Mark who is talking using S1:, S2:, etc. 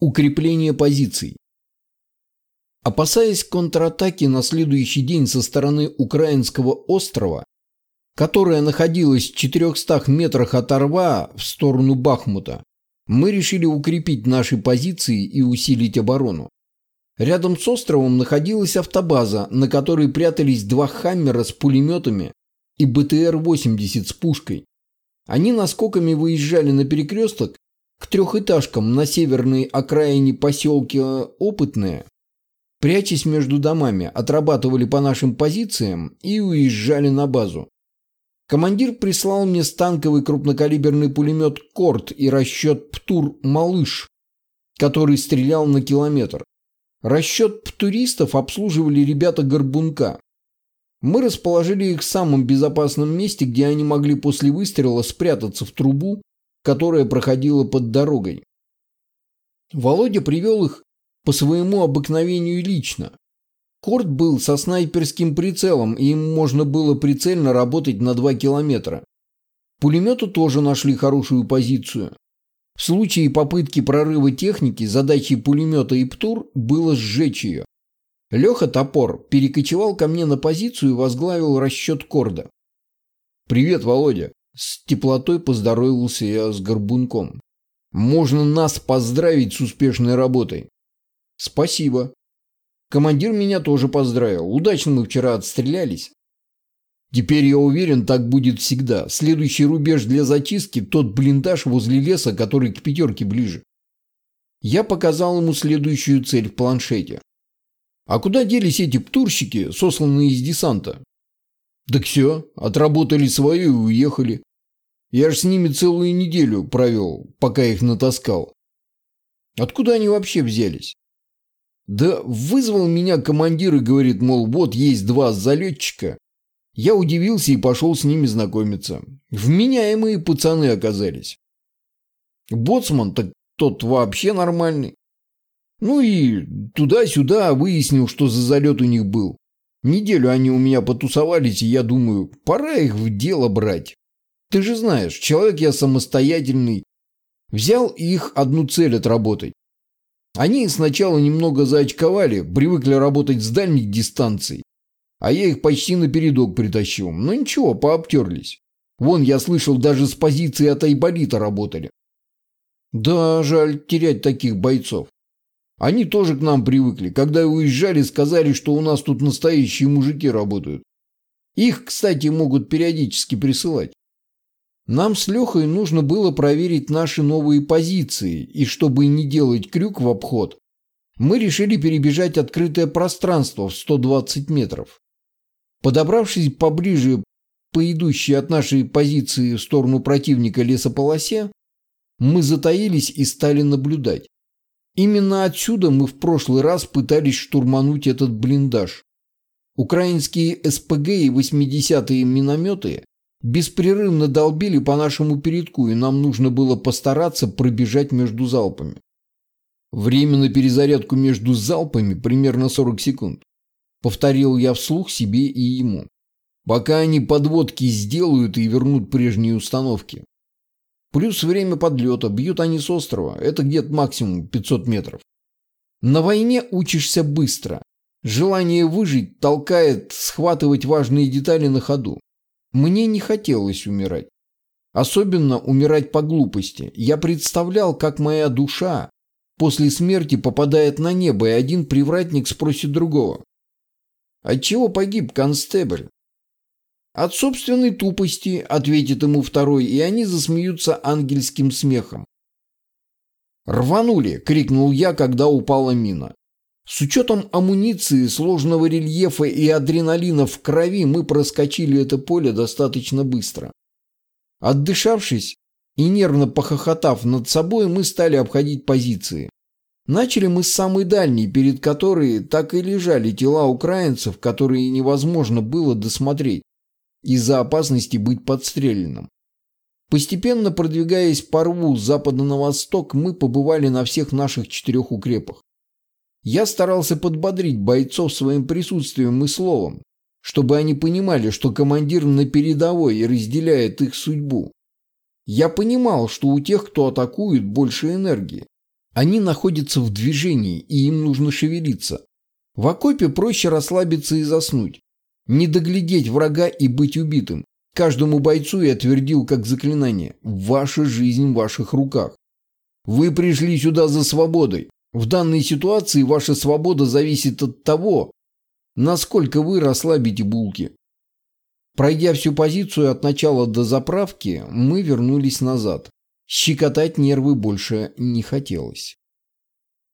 S1: Укрепление позиций. Опасаясь контратаки на следующий день со стороны украинского острова, которая находилась в 400 метрах от Орва в сторону Бахмута, мы решили укрепить наши позиции и усилить оборону. Рядом с островом находилась автобаза, на которой прятались два «Хаммера» с пулеметами и БТР-80 с пушкой. Они наскоками выезжали на перекресток к трехэтажкам на северной окраине поселка Опытное, прячась между домами, отрабатывали по нашим позициям и уезжали на базу. Командир прислал мне станковый крупнокалиберный пулемет «Корт» и расчет «Птур Малыш», который стрелял на километр. Расчет птуристов обслуживали ребята Горбунка. Мы расположили их в самом безопасном месте, где они могли после выстрела спрятаться в трубу которая проходила под дорогой. Володя привел их по своему обыкновению лично. Корт был со снайперским прицелом, и им можно было прицельно работать на 2 километра. Пулемету тоже нашли хорошую позицию. В случае попытки прорыва техники задачей пулемета и ПТУР было сжечь ее. Леха Топор перекочевал ко мне на позицию и возглавил расчет Корда. «Привет, Володя!» С теплотой поздоровался я с Горбунком. «Можно нас поздравить с успешной работой». «Спасибо». Командир меня тоже поздравил. Удачно мы вчера отстрелялись. Теперь я уверен, так будет всегда. Следующий рубеж для зачистки – тот блиндаж возле леса, который к пятерке ближе. Я показал ему следующую цель в планшете. А куда делись эти птурщики, сосланные из десанта? Так все, отработали свое и уехали. Я ж с ними целую неделю провел, пока их натаскал. Откуда они вообще взялись? Да вызвал меня командир и говорит, мол, вот есть два залетчика. Я удивился и пошел с ними знакомиться. Вменяемые пацаны оказались. Боцман так тот вообще нормальный. Ну и туда-сюда выяснил, что за залет у них был. Неделю они у меня потусовались, и я думаю, пора их в дело брать. Ты же знаешь, человек я самостоятельный. Взял их одну цель отработать. Они сначала немного заочковали, привыкли работать с дальних дистанций. А я их почти на передок притащил. Но ничего, пообтерлись. Вон, я слышал, даже с позиции от Айболита работали. Да, жаль терять таких бойцов. Они тоже к нам привыкли. Когда уезжали, сказали, что у нас тут настоящие мужики работают. Их, кстати, могут периодически присылать. Нам с Лехой нужно было проверить наши новые позиции, и чтобы не делать крюк в обход, мы решили перебежать открытое пространство в 120 метров. Подобравшись поближе по идущей от нашей позиции в сторону противника лесополосе, мы затаились и стали наблюдать. Именно отсюда мы в прошлый раз пытались штурмануть этот блиндаж. Украинские СПГ и 80-е минометы беспрерывно долбили по нашему передку, и нам нужно было постараться пробежать между залпами. Время на перезарядку между залпами примерно 40 секунд. Повторил я вслух себе и ему. Пока они подводки сделают и вернут прежние установки. Плюс время подлета. Бьют они с острова. Это где-то максимум 500 метров. На войне учишься быстро. Желание выжить толкает схватывать важные детали на ходу. Мне не хотелось умирать. Особенно умирать по глупости. Я представлял, как моя душа после смерти попадает на небо, и один привратник спросит другого. «Отчего погиб констебль?» «От собственной тупости», — ответит ему второй, и они засмеются ангельским смехом. «Рванули!» — крикнул я, когда упала мина. С учетом амуниции, сложного рельефа и адреналина в крови мы проскочили это поле достаточно быстро. Отдышавшись и нервно похохотав над собой, мы стали обходить позиции. Начали мы с самой дальней, перед которой так и лежали тела украинцев, которые невозможно было досмотреть из-за опасности быть подстреленным. Постепенно продвигаясь по рву с запада на восток, мы побывали на всех наших четырех укрепах. Я старался подбодрить бойцов своим присутствием и словом, чтобы они понимали, что командир на передовой и разделяет их судьбу. Я понимал, что у тех, кто атакует, больше энергии. Они находятся в движении, и им нужно шевелиться. В окопе проще расслабиться и заснуть. Не доглядеть врага и быть убитым. Каждому бойцу я твердил как заклинание. Ваша жизнь в ваших руках. Вы пришли сюда за свободой. В данной ситуации ваша свобода зависит от того, насколько вы расслабите булки. Пройдя всю позицию от начала до заправки, мы вернулись назад. Щекотать нервы больше не хотелось.